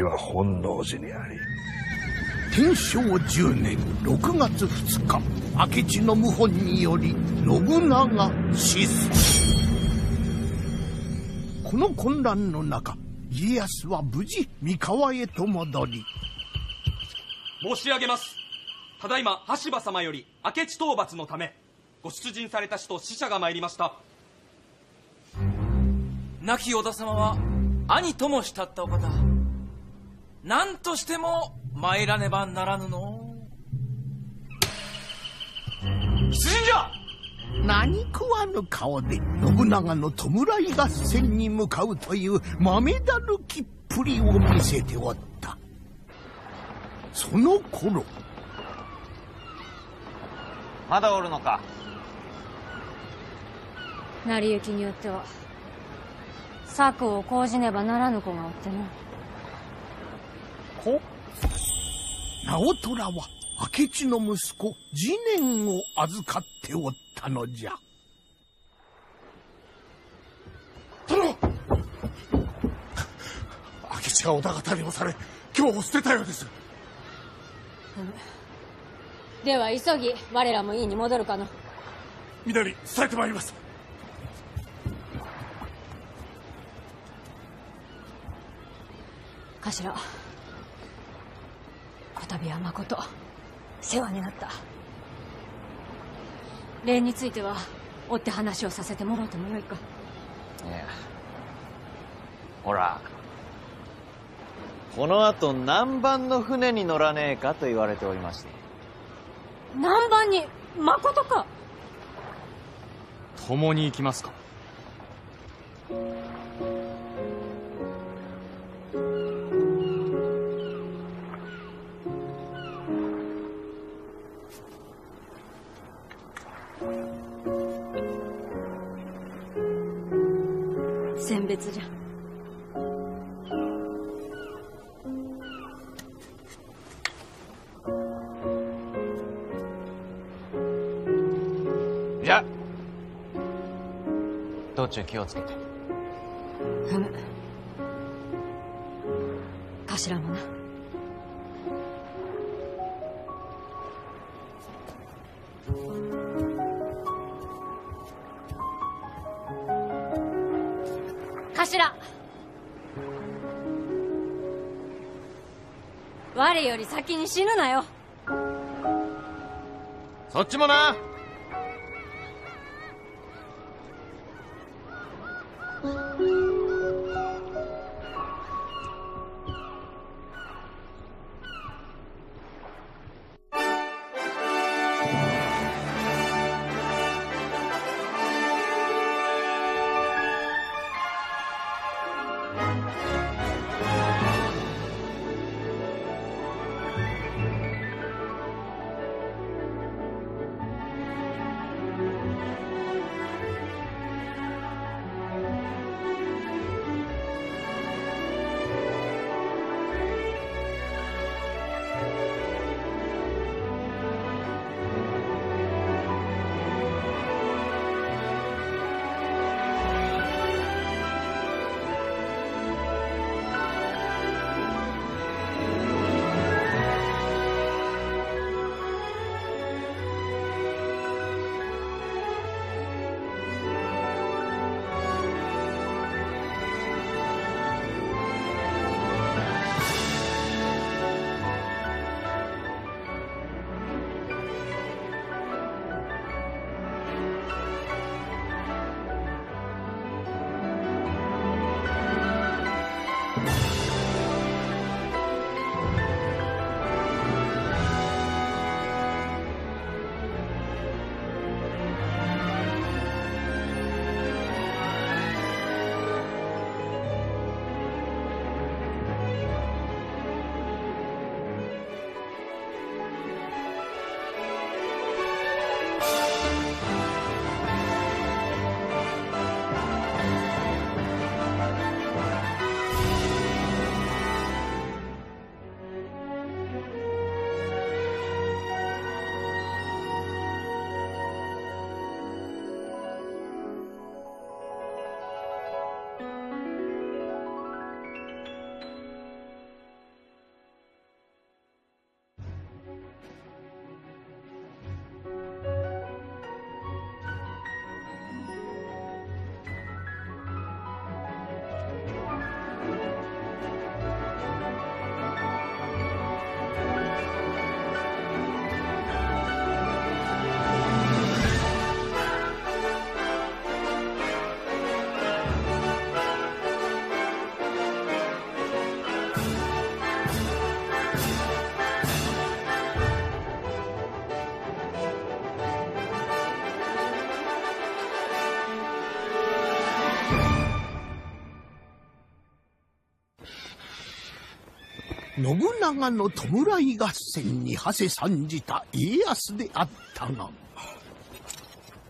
敵は本能寺にあり天正10年6月2日明智の謀反により信長死す。この混乱の中家康は無事三河へと戻り申し上げます。ただいま羽柴様より明智討伐のためご出陣された使徒使者が参りました。亡き織田様は兄とも慕ったお方何としても参らねばならぬの。出陣じゃ何食わぬ顔で信長の弔い合戦に向かうという豆だるきっぷりを見せておった。その頃。まだおるのか？成り行きによっては策を講じねばならぬ子がおってな子？直虎は明智の息子次年を預かっておったのじゃ。殿！明智が織田方に押され今日を捨てたようです。では急ぎ我らも院に戻るかの。皆に伝えてまいります。頭こたびはまこと世話になった。礼については追って話をさせてもらうてもよいか。いや。ほら。この後南蛮の船に乗らねえかと言われておりまして。南蛮にまことか。共に行きますか中気をつけて。ふむ頭もな。頭。我より先に死ぬなよ。そっちもな信長の弔い合戦に馳せ参じた家康であったが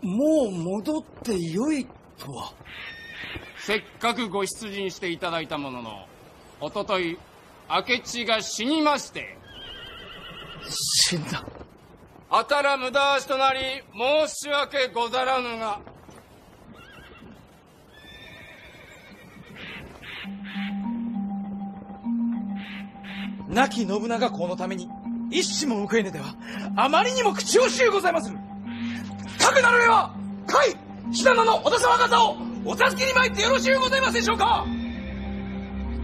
もう戻ってよいとは。せっかくご出陣していただいたもののおととい明智が死にまして死んだ。あたら無駄足となり申し訳ござらぬが亡き信長公のために一矢も報えねではあまりにも口惜しゅうございまする。かくなるれは甲斐信濃の織田様方をお助けに参ってよろしゅうございますでしょうか。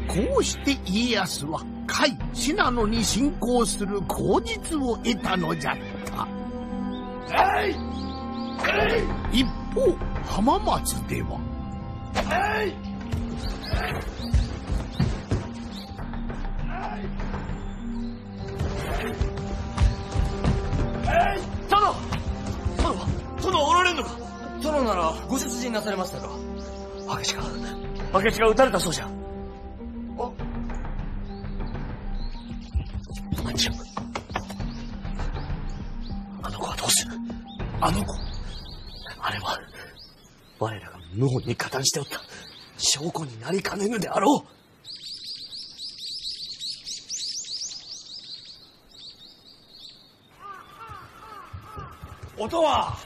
こうして家康は甲斐信濃に侵攻する口実を得たのじゃった。一方浜松では殿殿は殿はおられんのか？殿ならご出陣なされましたか？明智が明智が撃たれたそうじゃ。あ。あっちあの子はどうする？あの子。あれは我らが謀反に加担しておった。証拠になりかねぬであろう音は？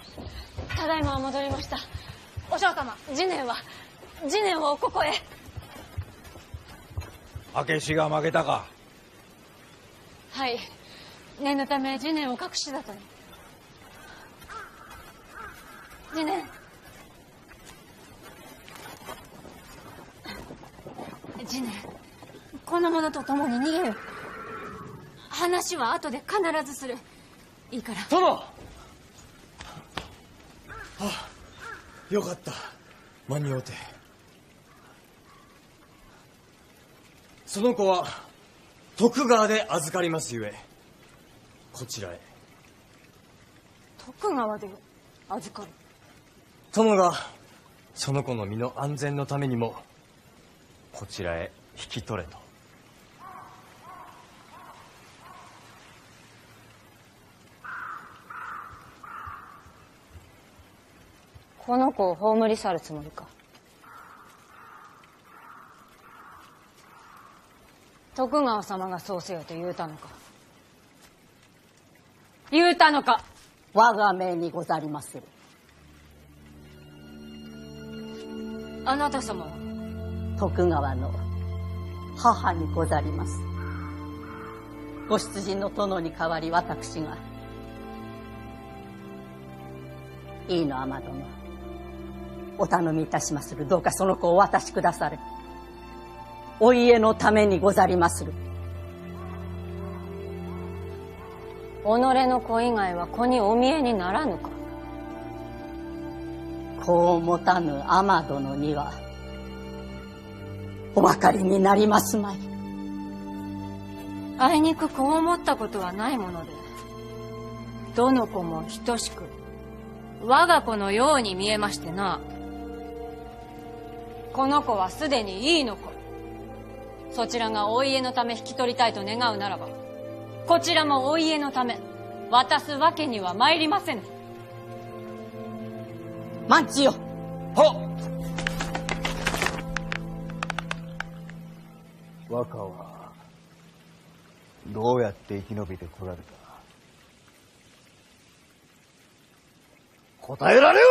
ただいま戻りました。お嬢様次年は次年をここへ。明智が負けたか？はい。念のため次年を隠しだとに次年。次年。この者と共に逃げる話は後で必ずする。いいから。殿よかった。間に合うて。その子は徳川で預かりますゆえ。こちらへ。徳川で預かる。殿がその子の身の安全のためにもこちらへ引き取れとこの子を葬り去るつもりか。徳川様がそうせよと言うたのか。言うたのか。我が命にござりまする。あなた様は？徳川の母にござります。ご出陣の殿に代わり私が。いいの天殿お頼みいたしまする。どうかその子をお渡しくだされ。お家のためにござりまする。己の子以外は子にお見えにならぬか。子を持たぬ天殿にはお分かりになりますまい。あいにく子を持ったことはないものでどの子も等しく我が子のように見えましてなこの子はすでにいいの子そちらがお家のため引き取りたいと願うならばこちらもお家のため渡すわけには参りませぬ。万千よ。若はどうやって生き延びてこられた？答えられよ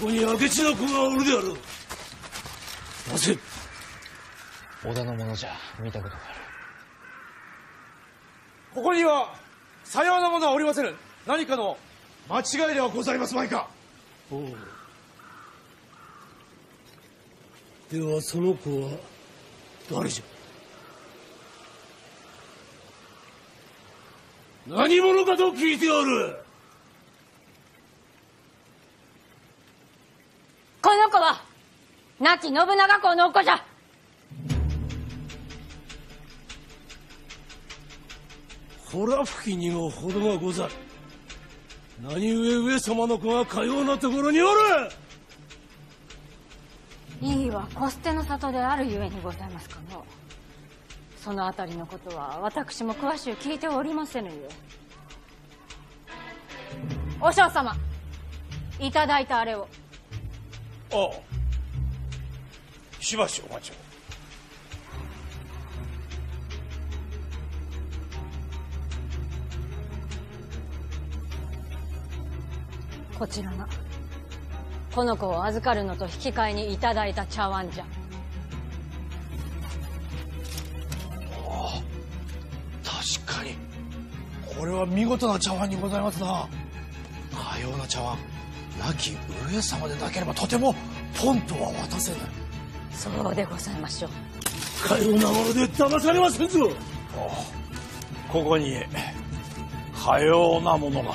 ここに明智の子がおるであろう。なぜ？織田のものじゃ見たことがある。ここにはさようなものはおりませぬ。何かの間違いではございますまいか。おう。ではその子は誰じゃ？何者かと聞いておるこの子は亡き信長公のお子じゃ。ほら吹きにも程がござる。何故上様の子がかようなところにおる。いいは小捨ての里であるゆえにございますかの。そのあたりのことは私も詳しゅう聞いておりませぬゆえ。和尚様いただいたあれをあ。あしばしお待ちを。こちらが。この子を預かるのと引き換えにいただいた茶碗じゃ。確かに。これは見事な茶碗にございますな。かような茶碗亡き上様でなければとてもポンとは渡せぬそうでございましょう。かようなもので騙されませんぞ。ここにかようなものが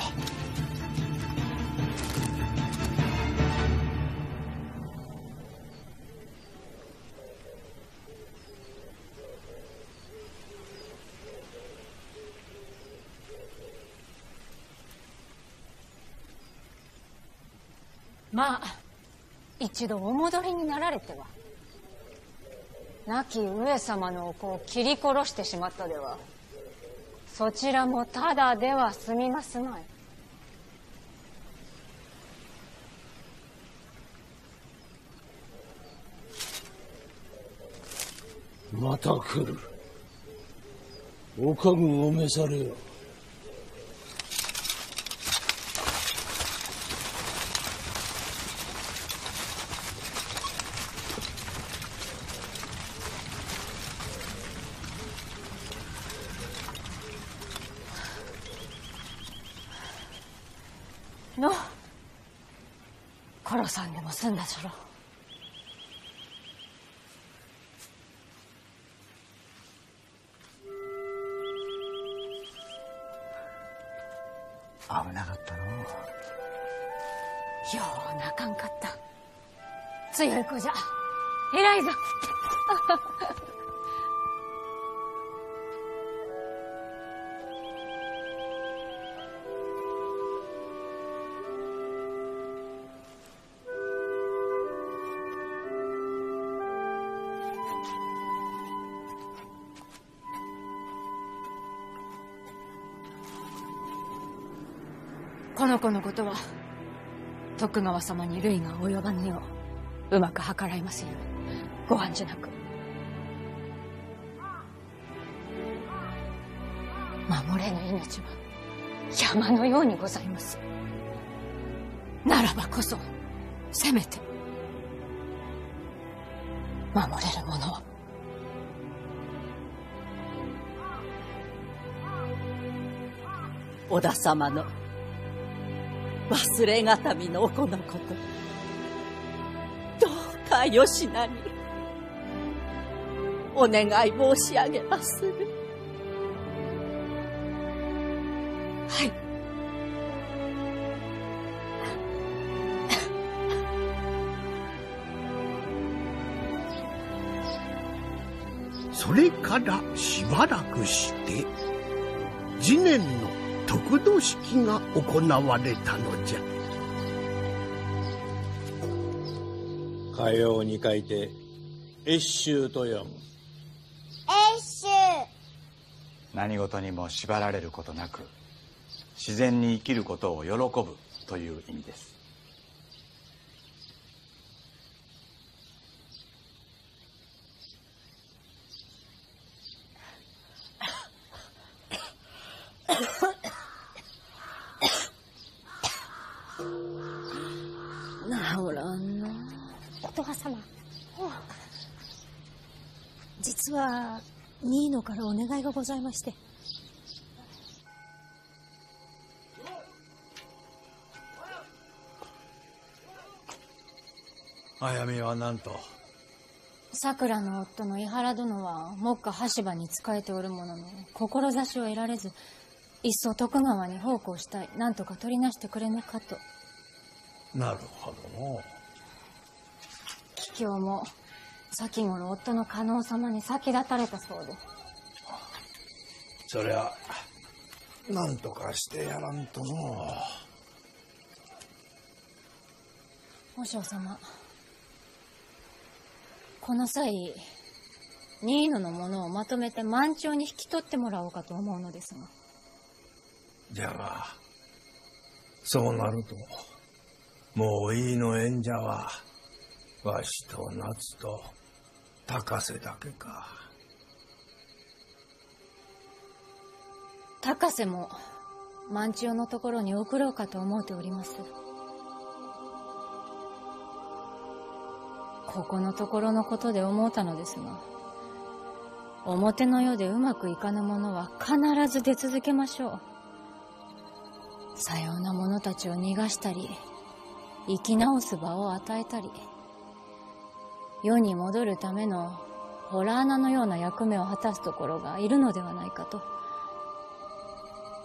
あ一度お戻りになられては。亡き上様のお子を切り殺してしまったでは。そちらもただでは済みますまい。また来る。お家具を召されよの殺さんだじゃろ危なかったの。うよう泣かんかった。強い子じゃ。偉いぞこの子のことは徳川様に類が及ばぬよううまく計らいますよう。ご案じなく。守れぬ命は山のようにございます。ならばこそせめて。守れるものを。織田様の忘れがたみのお子のこと。どうかよしなに。お願い申し上げまする。はい。それからしばらくして次年の得度式が行われたのじゃ。かように書いて越州と読む。越州何事にも縛られることなく自然に生きることを喜ぶという意味です治らんな音羽様。実は新野からお願いがございまして。あやみは何と？桜の夫の伊原殿は目下羽柴に仕えておるものの志を得られずいっそ徳川に奉公したい。何とか取りなしてくれぬかと。なるほどの。桔梗も先頃夫の加納様に先立たれたそうで。そりゃ何とかしてやらんとの。和尚様この際新野のものをまとめて満潮に引き取ってもらおうかと思うのですがじゃがそうなるともういいの演者はわしと夏と高瀬だけか。高瀬も万千代のところに送ろうかと思うております。ここのところのことで思うたのですが表の世でうまくいかぬものは必ず出続けましょう。さような者たちを逃がしたり生き直す場を与えたり世に戻るためのホラー穴のような役目を果たすところがいるのではないかと。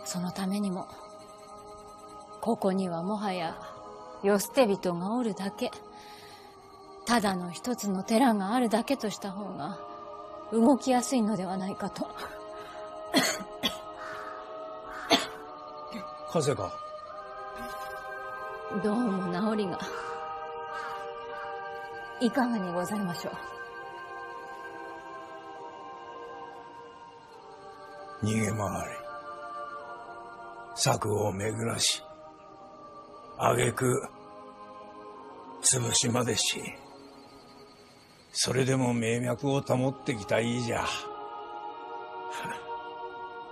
そのためにもここにはもはや世捨て人がおるだけただの一つの寺があるだけとした方が動きやすいのではないかと。風かどうも治りが。いかがにございましょう。逃げ回れ策を巡らし挙句潰しまでしそれでも名脈を保ってきたいいじゃ。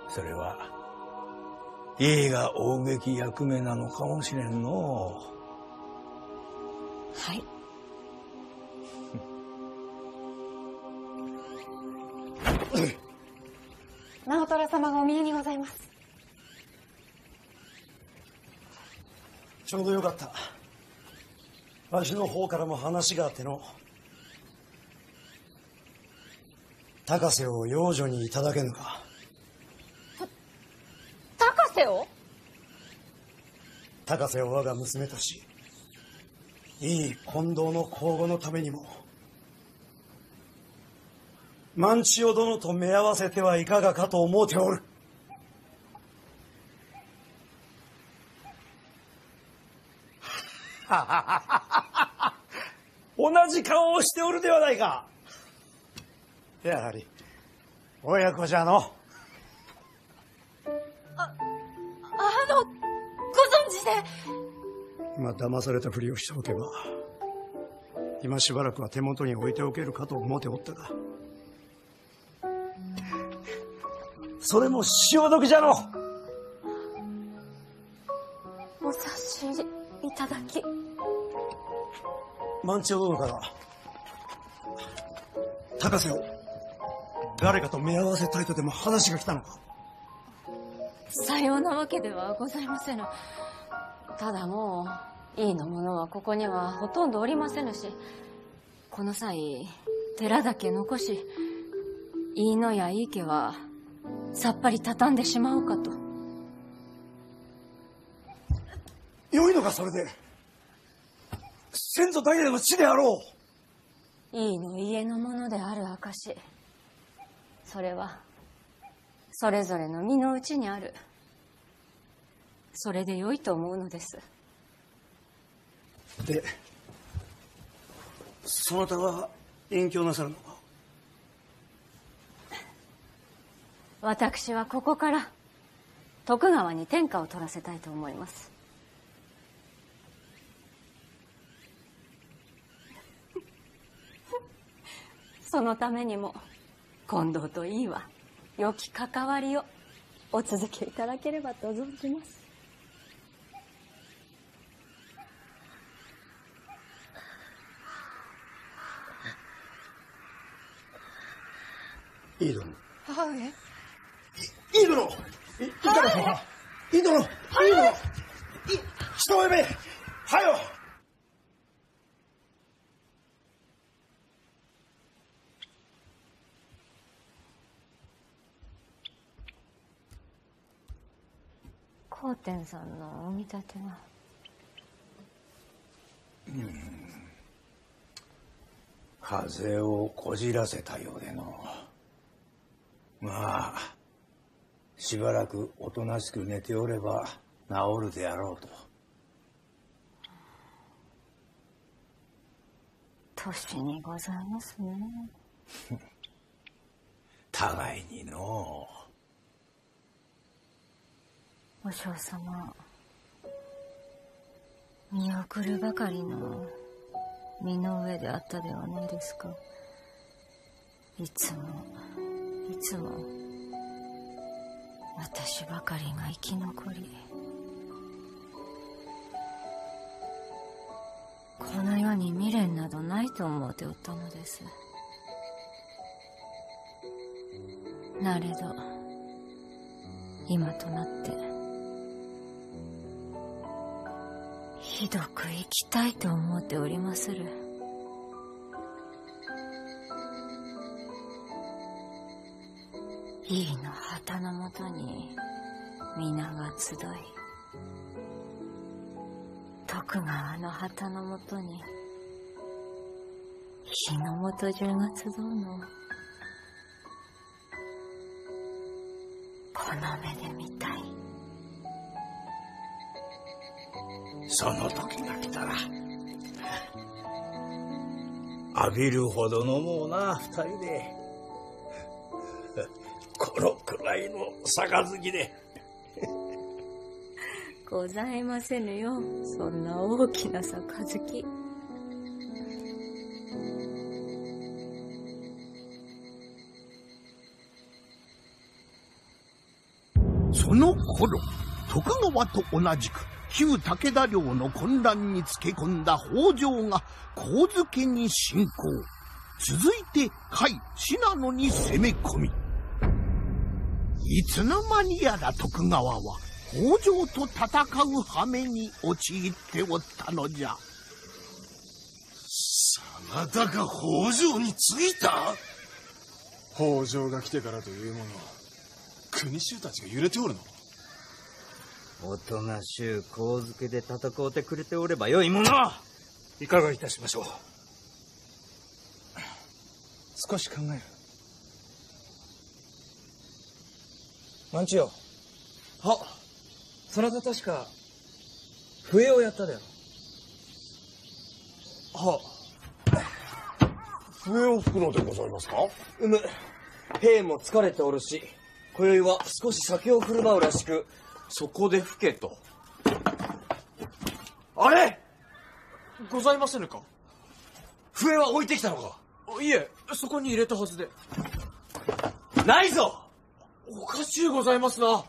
それはいいが大劇役目なのかもしれんの。はい。直虎様がお見えにございます。ちょうどよかった。わしの方からも話があっての。高瀬を養女にいただけぬか。高瀬を？高瀬を我が娘としいい近藤の皇后のためにも万千代殿と目合わせてはいかがかと思うておる。同じ顔をしておるではないか。やはり親子じゃの。今騙されたふりをしておけば今しばらくは手元に置いておけるかと思っておったがそれも潮時じゃのお察しいただき。万千代殿から高瀬を誰かと目合わせたいとでも話が来たのか。さようなわけではございませぬただもういいの者はここにはほとんどおりませぬしこの際寺だけ残し飯野や井伊家はさっぱり畳んでしまおうかと。良いのかそれで。先祖代々の地であろう。井伊の家のものである証それはそれぞれの身の内にあるそれで良いと思うのです。でそなたは隠居なさるのか？私はここから徳川に天下を取らせたいと思います。そのためにも近藤といいは良き関わりをお続けいただければと存じますいい。殿母上人を呼べ。はよ。さんのお見立ては？うん。風邪をこじらせたようでのまあしばらくおとなしく寝ておれば治るであろうと年にございますね。互いにのお嬢様、見送るばかりの身の上であったではないですか。いつも、いつも、私ばかりが生き残り、この世に未練などないと思うておったのです。なれど、今となって、ひどく生きたいと思っておりまする。井の旗のもとに皆が集い、徳川の旗のもとに日の本中が集うのをこの目で見たい。その時が来たら浴びるほど飲もうな二人でこのくらいの杯で。ございませぬよ、そんな大きな杯。その頃徳川と同じく旧武田領の混乱につけ込んだ北条が神付に侵攻続いて甲斐信濃に攻め込みいつの間にやら徳川は北条と戦う羽目に陥っておったのじゃ。真田が北条についた？北条が来てからというもの国衆たちが揺れておるの？おとなしゅう神付けで戦うてくれておればよいもの。いかがいたしましょう。少し考える万千代はそなた確か笛をやっただよ。は笛を吹くのでございますか？うむ。兵も疲れておるし今宵は少し酒を振る舞うらしくそこで吹けと。あれ？ございませぬか？笛は置いてきたのか？いえそこに入れたはずで。ないぞおかしゅうございますな。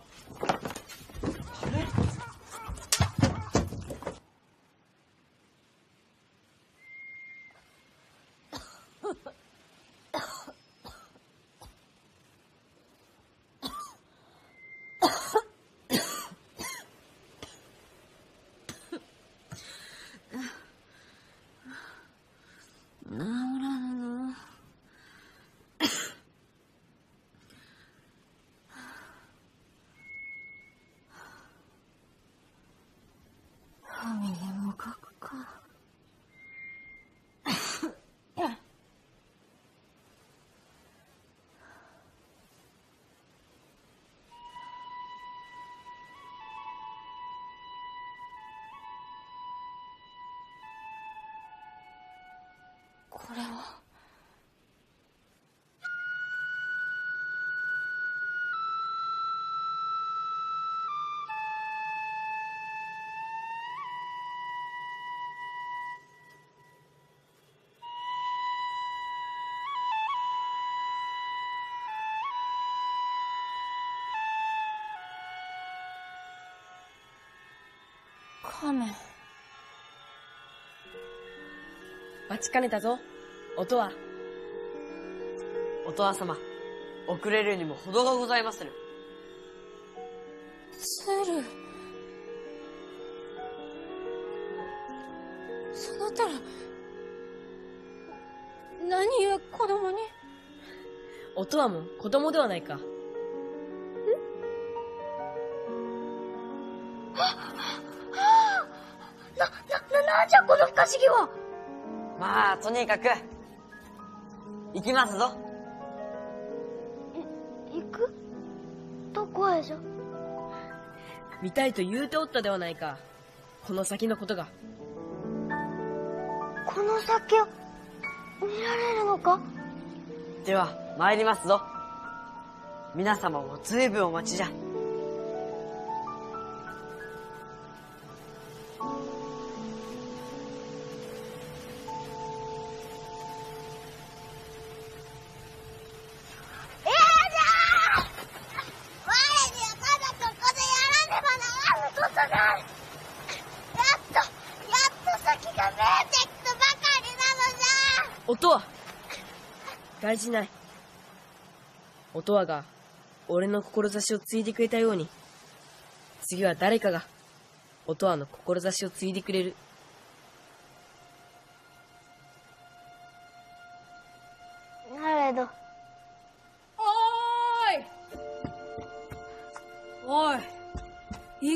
これは。亀。待ちかねたぞ音は音羽様遅れるにも程がございまする。鶴。そなたら、何故子供に？音はも子供ではないか。な、な、な、なんじゃこの不可思議は？まあとにかく行きますぞ。行く？どこへじゃ？見たいと言うておったではないか。この先のことが。この先を見られるのか？では参りますぞ。皆様も随分お待ちじゃ音羽が俺の志を継いでくれたように。次は誰かが音羽の志を継いでくれる。なれど。おーい。おい。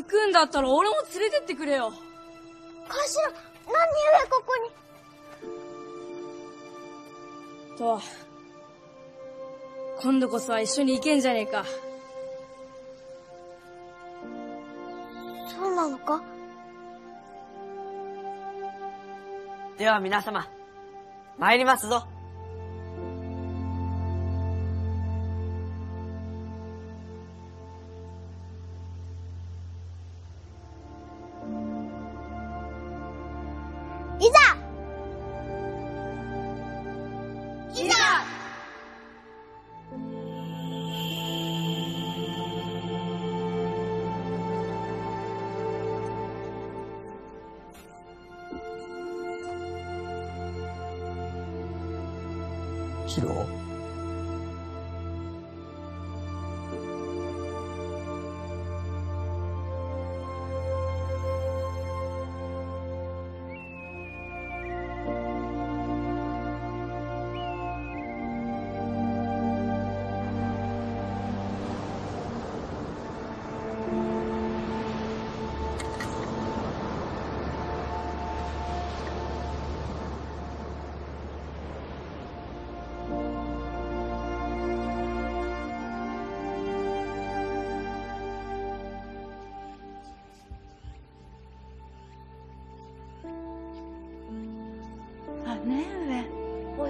行くんだったら俺も連れてってくれよ。頭何故ここに。と今度こそは一緒に行けんじゃねえか。そうなのか？では皆様参りますぞ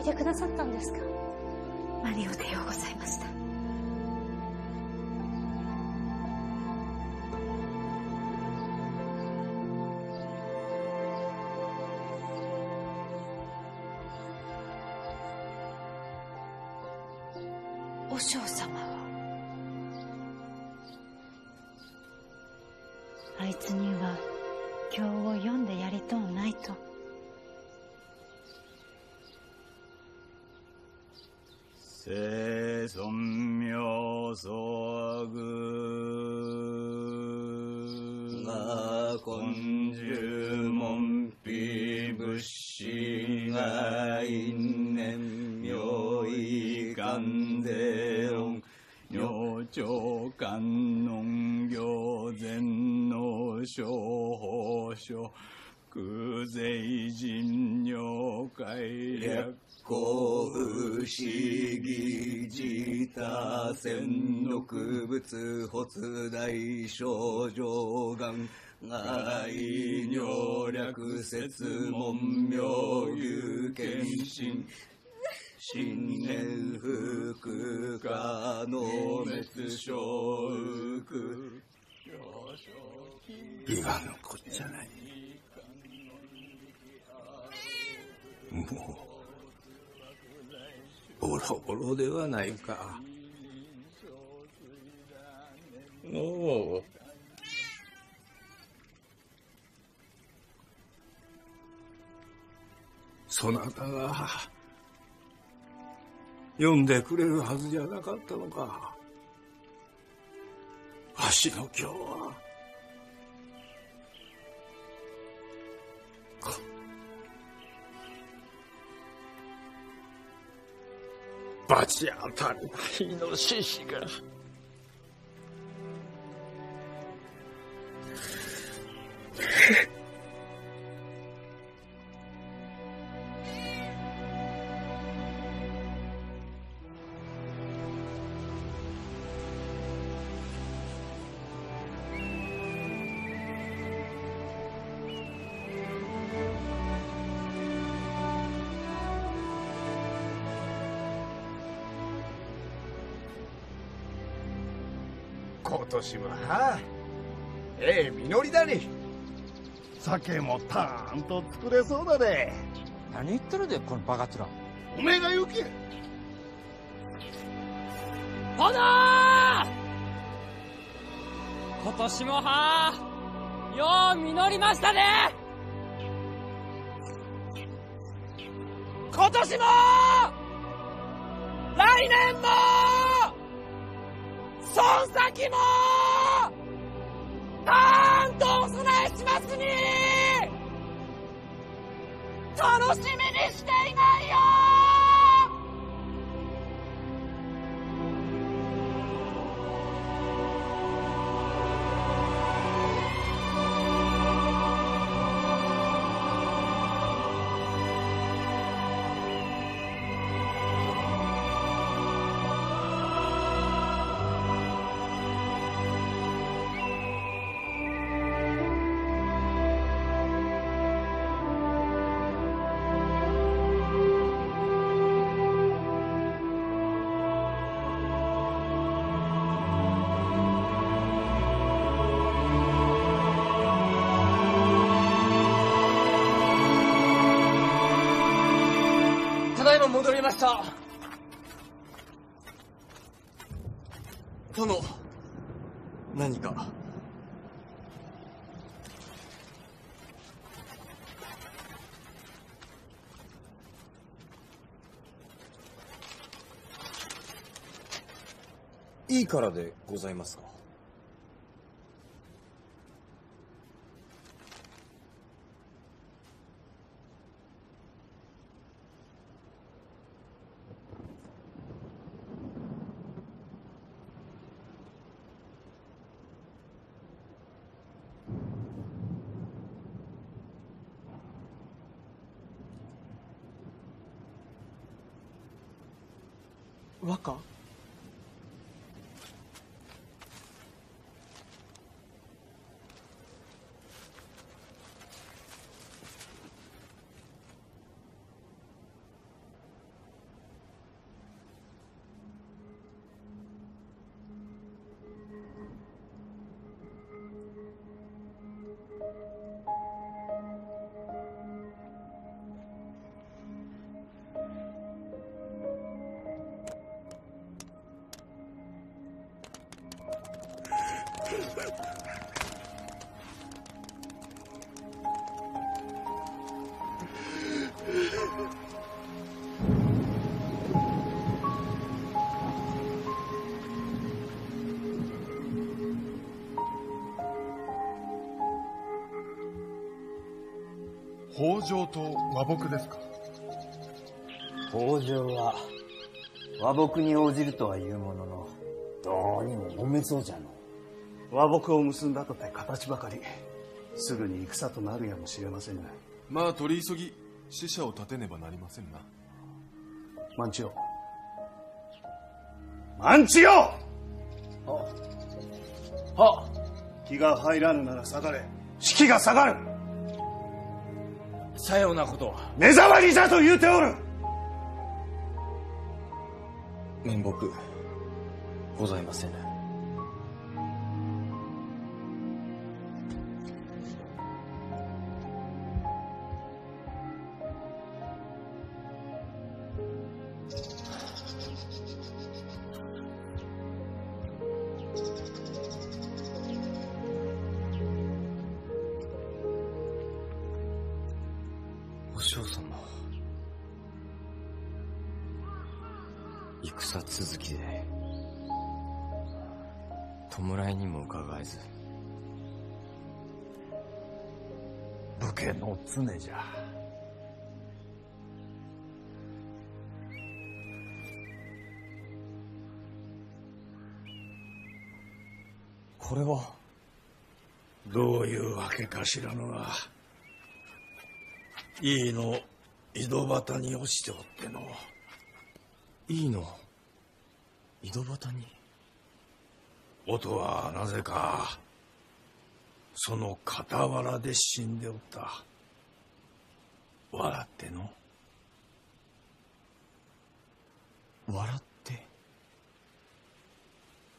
てくださったんですか？生存妙相具が根十門秘物資が因縁妙意願税音女長観音行前の小法書。空税人尿会略行不思議自他戦力物発大症状眼外尿略説門名有見心新年福化の滅小福言わぬこっちゃない。もうボロボロではないか。おうそなたが読んでくれるはずじゃなかったのか。わしの今日は罰当たりなイノシシが。今年ははええ実りだに酒もたーんと作れそうだで何言ってるでこのバカ面。おめえが言うけほな今年もはよう実りましたね！今年も来年もそん先もたーんとお供えしますに楽しみにしていないよ！した殿何か？いいからでございますか？和睦ですか？北条は和睦に応じるとは言うもののどうにも揉めそうじゃの。和睦を結んだとて形ばかりすぐに戦となるやもしれませんがまあ取り急ぎ死者を立てねばなりませんな。万千代。万千代！は。気が入らぬなら下がれ。士気が下がるさようなことは目障りじゃと言うておる。面目ございません知らぬが井伊の井戸端に落ちておっての。いいの？井戸端に？音はなぜかその傍らで死んでおった。笑っての？笑って？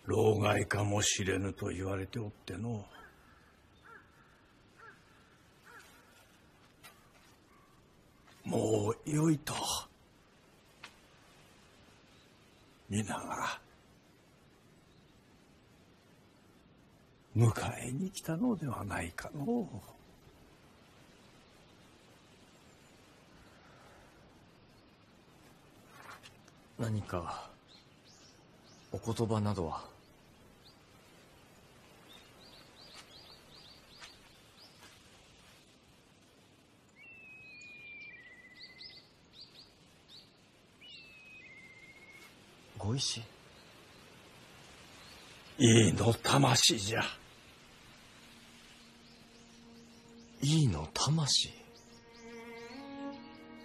老害かもしれぬと言われておってのもうよいと。皆が迎えに来たのではないかの。う何かお言葉などは？いいの魂じゃ。いいの魂。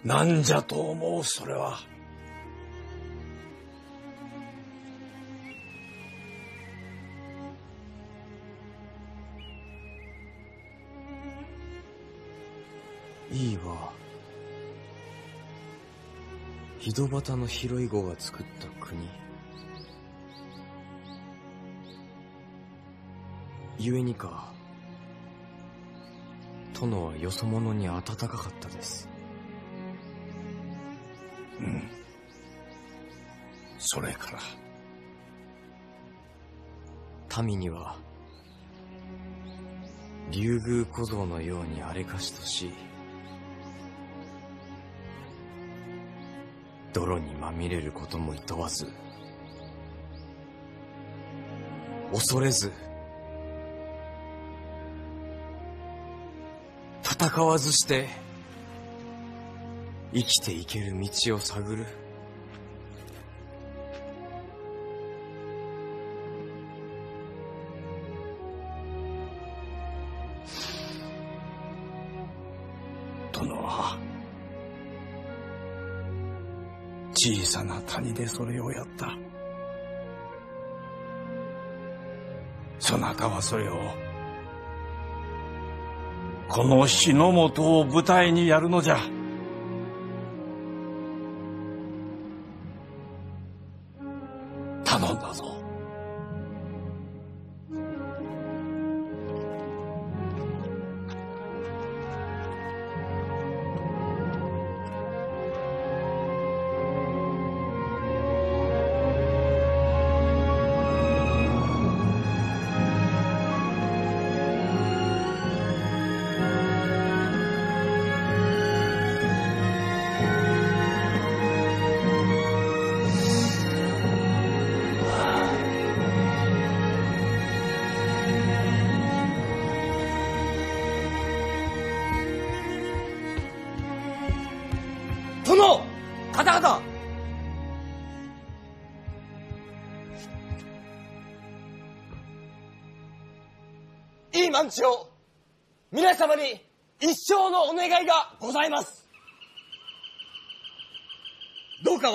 なんじゃと思うそれは。いいは井戸端の広い碁が作った国。故にか殿はよそ者に温かかったです。うん。それから。民には竜宮小僧のように荒れかしとし泥にまみれることもいとわず恐れず戦わずして生きていける道を探る。小さな谷でそれをやった。そなたはそれをこの日の本を舞台にやるのじゃ。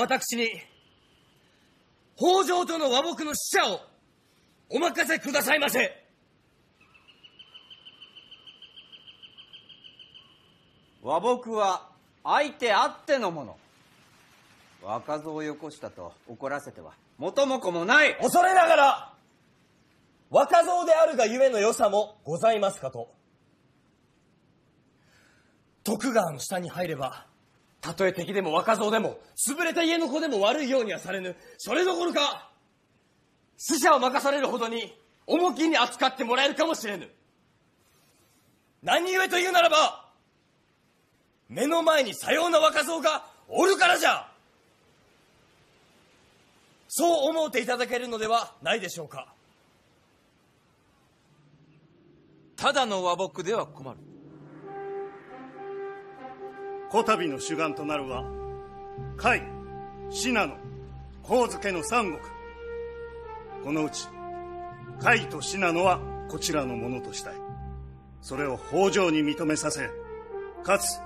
私に北条との和睦の使者をお任せくださいませ。和睦は相手あってのもの。若造をよこしたと怒らせては元も子もない。恐れながら若造であるがゆえの良さもございますかと。徳川の下に入ればたとえ敵でも若造でも潰れた家の子でも悪いようにはされぬ。それどころか死者を任されるほどに重きに扱ってもらえるかもしれぬ。何故というならば目の前にさような若造がおるからじゃ。そう思うていただけるのではないでしょうか。ただの和睦では困る。こたびの主眼となるは甲斐信濃神漬の三国。このうち甲斐と信濃はこちらのものとしたい。それを北条に認めさせかつ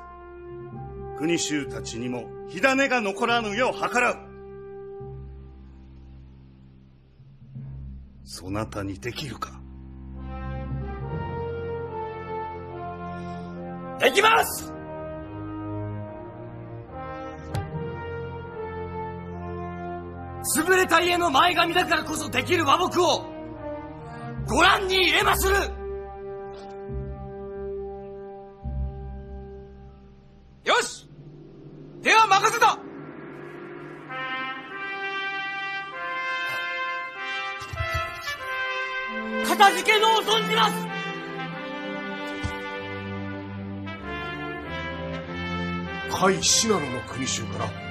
国衆たちにも火種が残らぬよう計らう。そなたにできるか？できます！潰れた家の前髪だからこそできる和睦をご覧に入れまする。よし！では任せた。かたじけのを存じます。甲斐信濃の国衆から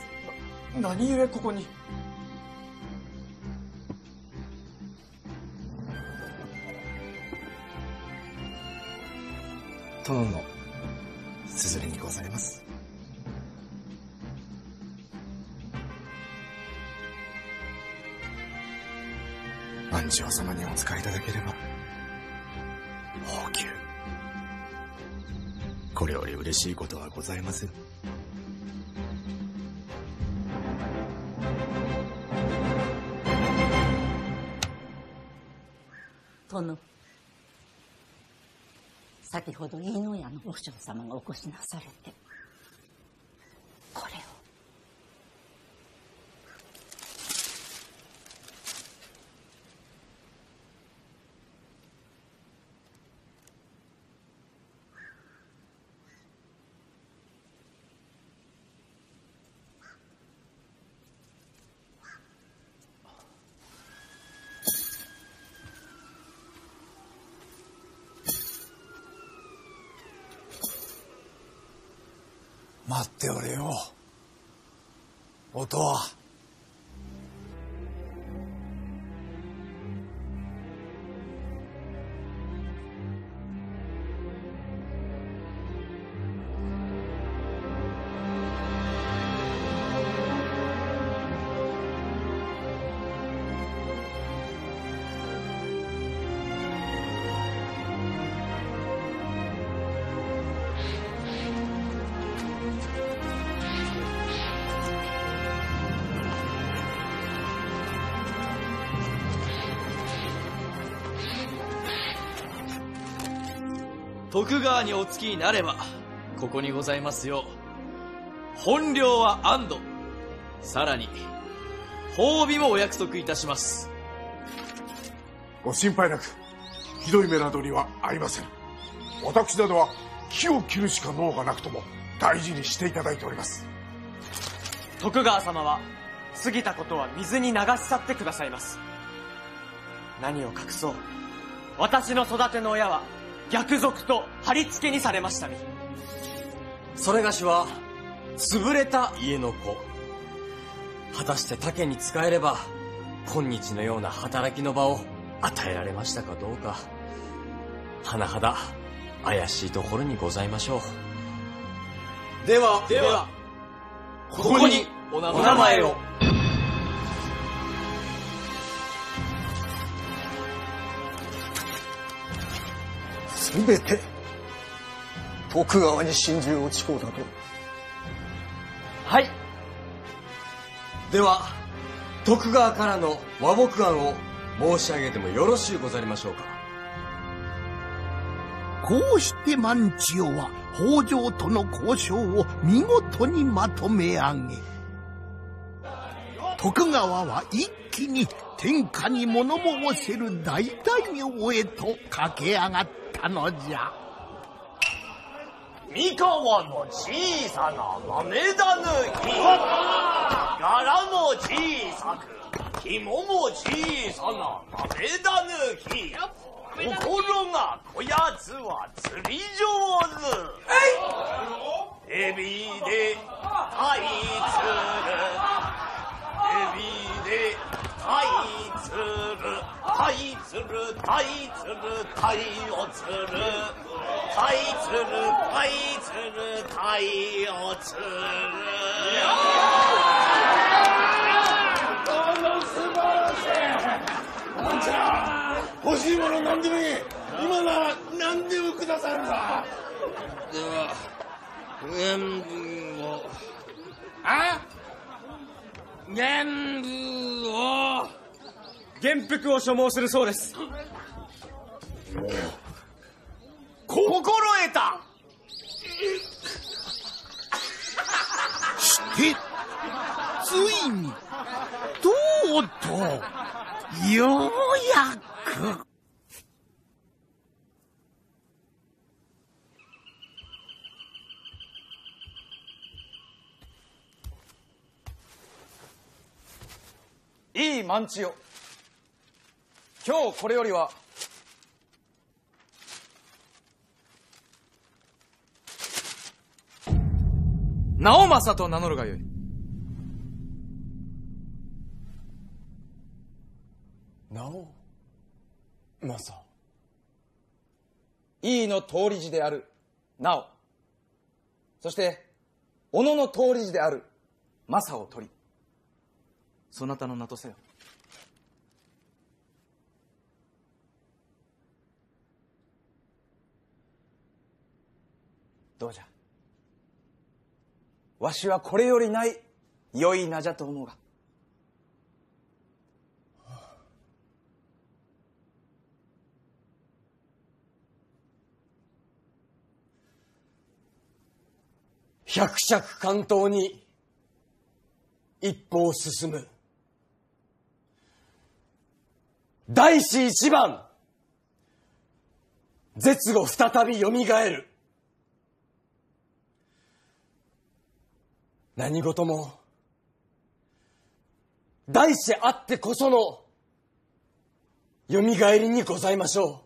何故ここに？殿の綴りにございます。万丈様にお使いいただければ宝給これより嬉しいことはございません殿先ほど飯野屋の和尚様がお越しなされて。待っておれよ。音は。徳川にお付きになればここにございますよ。本領は安堵。さらに褒美もお約束いたします。ご心配なくひどい目などにはありません。私などは木を切るしか脳がなくとも大事にしていただいております。徳川様は過ぎたことは水に流し去ってくださいます。何を隠そう。私の育ての親は逆賊と貼り付けにされましたみそれがしは潰れた家の子。果たして他家に仕えれば今日のような働きの場を与えられましたかどうか。甚だ怪しいところにございましょう。ではではここにお名前をすべて徳川に真珠を誓うだと。はい。では徳川からの和睦案を申し上げてもよろしゅうござりましょうか。こうして万千代は北条との交渉を見事にまとめ上げ徳川は一気に天下に物申せる大大名へと駆け上がったのじゃ三河の小さな豆だぬき。柄も小さく紐も小さな豆だぬき。ところがこやつは釣り上手。エビでタイ釣る。エビでタイツルタイツルタイツルタイオツルタイツルタイツルタイオツルこの素晴らしい。ワンちゃん欲しい。もの何でもいい。今なら何でもくださるさでは全部を。あ？っ原文を元服を所望するそうです。心得た。してついにとうとうようやくいい万千代今日これよりは直政と名乗るがよい。直政井伊の通り字である。直そして小野の通り字である。政を取りそなたの名とせよ。どうじゃ。わしはこれよりない良い名じゃと思うが。百尺関東に一歩進む。大師一番。絶後再びよみがえる。何事も大師あってこそのよみがえりにございましょう。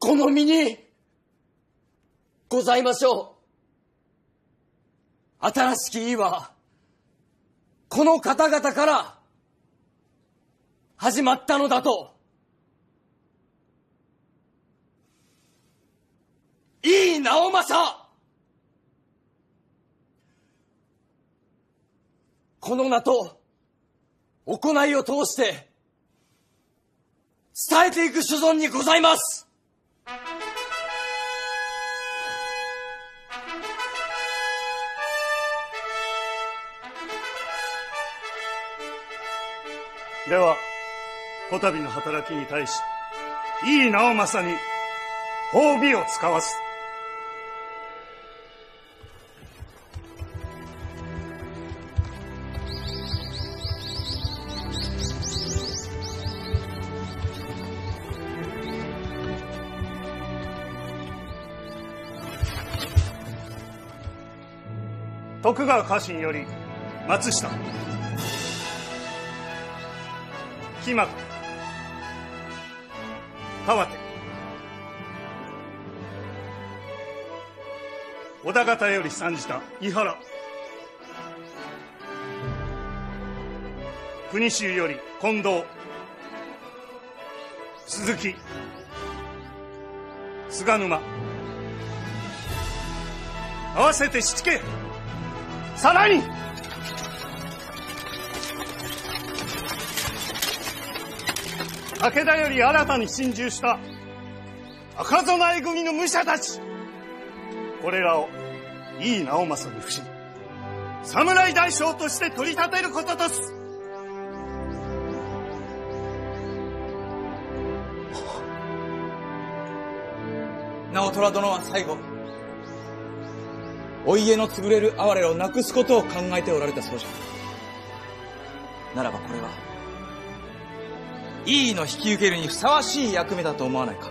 この身にございましょう。新しき意はこの方々から始まったのだと。いい直政この名と行いを通して伝えていく所存にございます。ではこたびの働きに対し井伊直政に褒美を使わす徳川家臣より松下。木俣川手。織田方より参じた伊原。国衆より近藤。鈴木。菅沼。合わせて七家さらに武田より新たに侵入した。赤備え組の武者たち。これらを井伊直政に付し侍大将として取り立てることとす。直虎殿は最後お家の潰れる哀れをなくすことを考えておられたそうじゃ。ならばこれは井伊の引き受けるにふさわしい役目だと思わないか？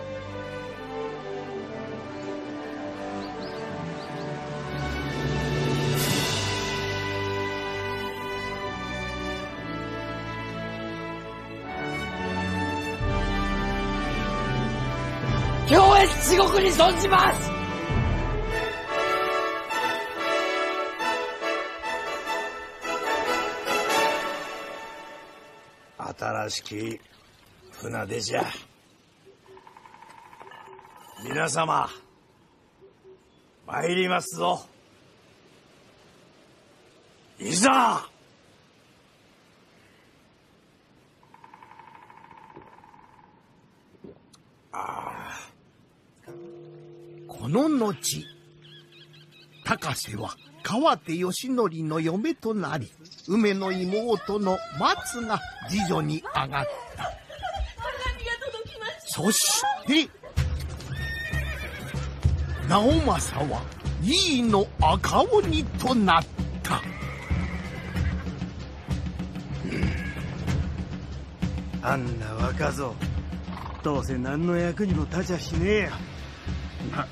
上越地獄に存じます！新しき船出じゃ。皆様参りますぞ。いざ。この後高瀬は川手義則の嫁となり梅の妹の松が次女に上がった。そして直政は井伊の赤鬼となった。あんな若造どうせ何の役にも立ちゃしねえや。ま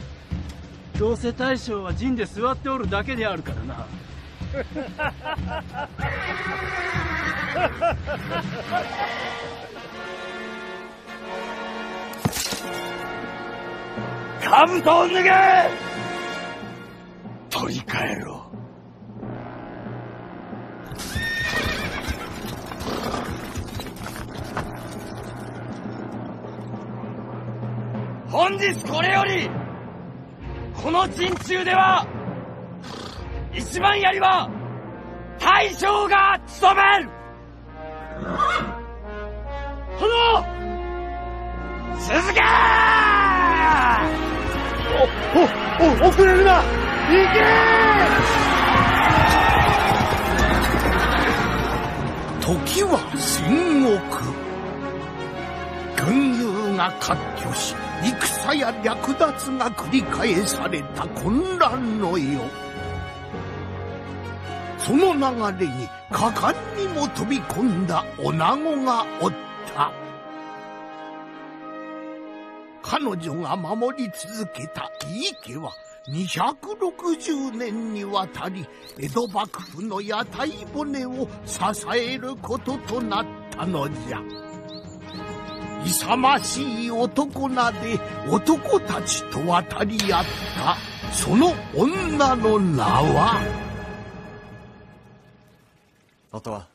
どうせ大将は陣で座っておるだけであるからな 兜を脱げ！取り替えろ。本日これよりこの陣中では一番槍は大将が務める。殿続けお、お、遅れるな。行け時は戦国。群雄が割拠し戦や略奪が繰り返された混乱の世。その流れに果敢にも飛び込んだ女子がおった。彼女が守り続けた井伊家は260年にわたり江戸幕府の屋台骨を支えることとなったのじゃ。勇ましい男名で男たちと渡り合ったその女の名は？音は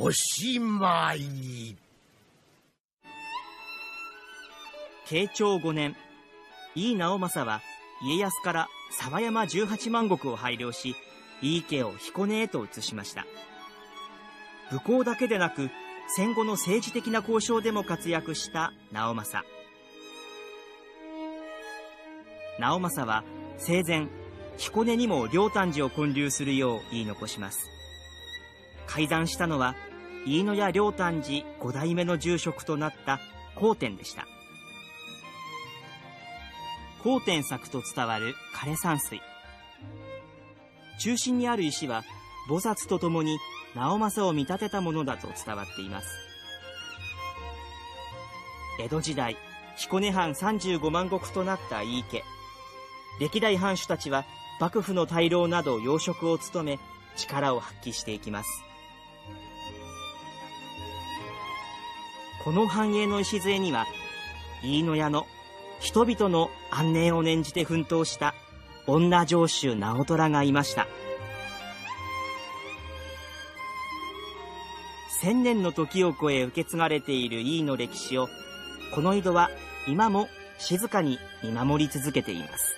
おしまい慶長5年、井伊直政は家康から沢山18万石を拝領し、井伊家を彦根へと移しました。武功だけでなく、戦後の政治的な交渉でも活躍した直政。直政は生前、彦根にも両丹寺を建立するよう言い残します。改ざんしたのは、飯野屋両丹寺五代目の住職となった光天でした。光天作と伝わる枯山水。中心にある石は、菩薩と共に直政を見立てたものだと伝わっています。江戸時代、彦根藩35万石となった井伊家。歴代藩主たちは、幕府の大老など要職を務め、力を発揮していきます。この繁栄の礎には、飯野屋の人々の安寧を念じて奮闘した女城主直虎がいました。千年の時を超え受け継がれている井伊の歴史を、この井戸は今も静かに見守り続けています。